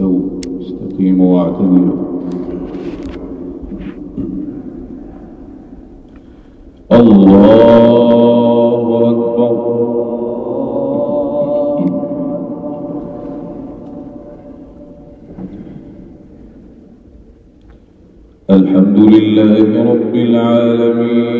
استووا استقيموا واعتدلوا. الله أكبر. الحمد لله رب العالمين.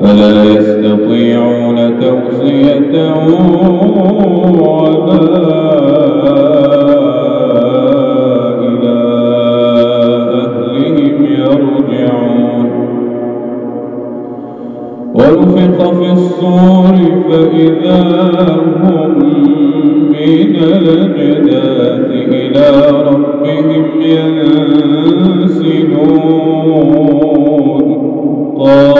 فلا يستطيعون توصية يرجعون. ونفخ في الصور فإذا هم من الأجداث إلى ربهم ينسلون. قالوا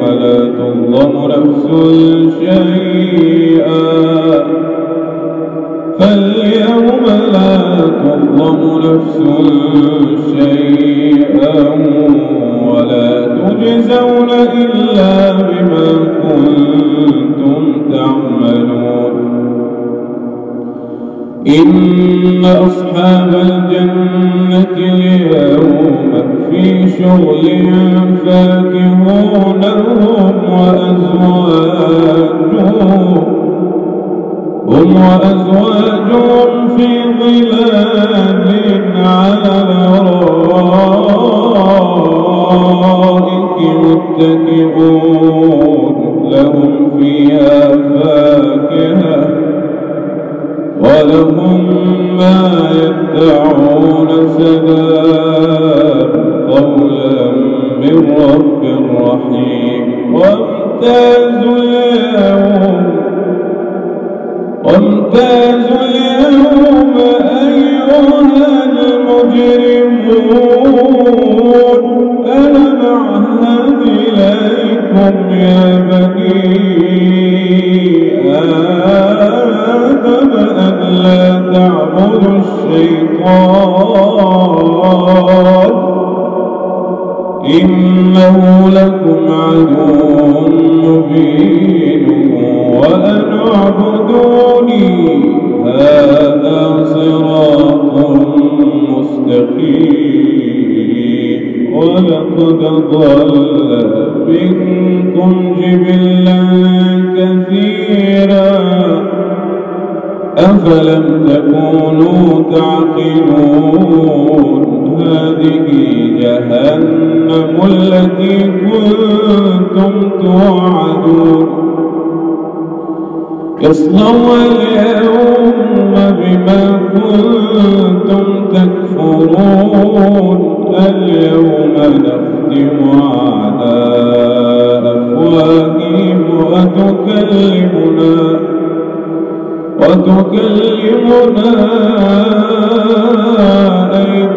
فاليوم لا تظلم نفس شيئا. فاليوم لا تظلم نفس شيئا ولا تجزون إلا بما كنتم تعملون. إن أصحاب الجنة اليوم في شغل فاكهون هم وأزواجهم هم وأزواجهم في ظلال على الأرائك متكئون لهم فيها فاكهة ولهم ما يدعون سلام من رب رحيم وامتازوا اليوم. وامتازوا اليوم أيها المجرمون. ألم أعهد إليكم يا بني آدم. أن لا تعبدوا الشيطان. إنه لكم عدو مبين وأن اعبدوني هذا صراط مستقيم. ولقد ضل منكم جبلا كثيرا. أفلم تكونوا تعقلون؟ هذه جهنم التي كنتم توعدون. اصلوا اليوم بما كنتم تكفرون. اليوم نختم على أفواههم وتكلمنا وتكلمنا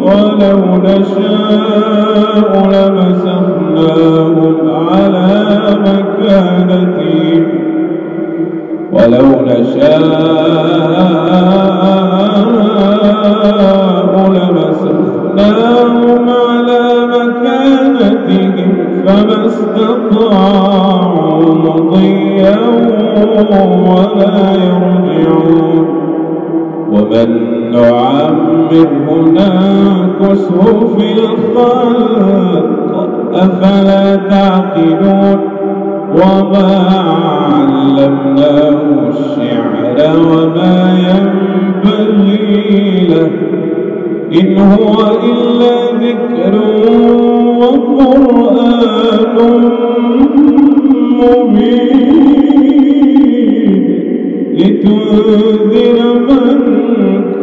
ولو نشاء لمسخناهم على مكانتهم ولو نشاء أفلا تعقلون وما علمناه الشعر وما ينبغي له. إن هو إلا ذكر وقرآن مبين. لتنذر من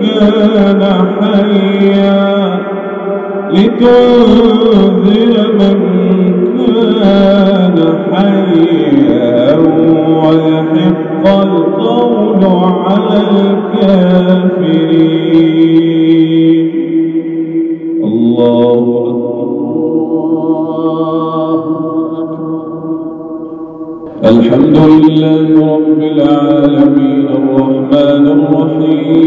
كان حيا لتنذر من كان حيا ويحق القول على الكافرين الله الحمد لله رب العالمين الرحمن الرحيم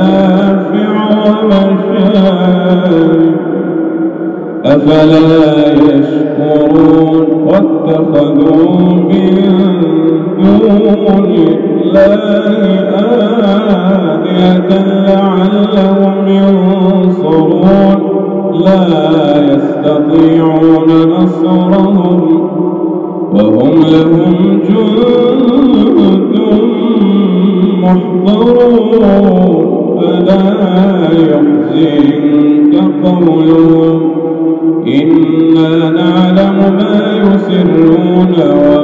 أفلا يشكرون واتخذوا من دون الله آلهة لعلهم ينصرون. لا يستطيعون نصرهم وهم لهم جند محضرون. فلا يحزنك قولهم. إنا نعلم ما يسرون وما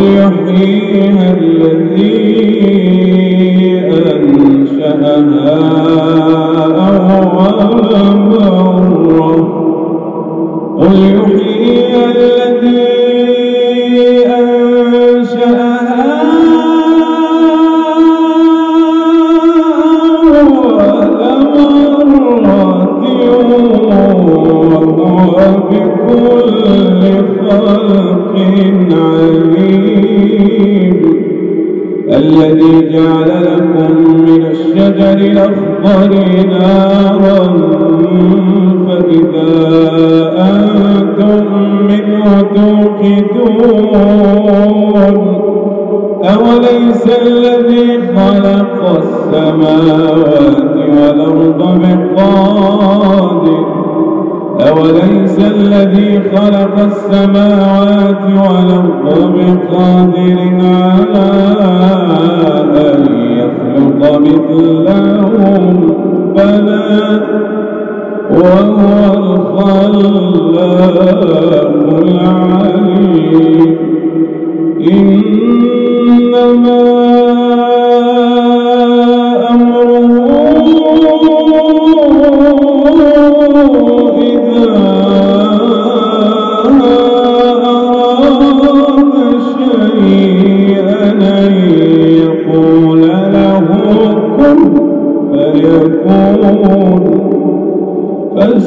يحييها الذي الأخضر نارا فإذا أنتم منه توقدون أوليس الذي خلق السماوات والأرض بقادر أوليس الذي خلق السماوات والأرض بقادر على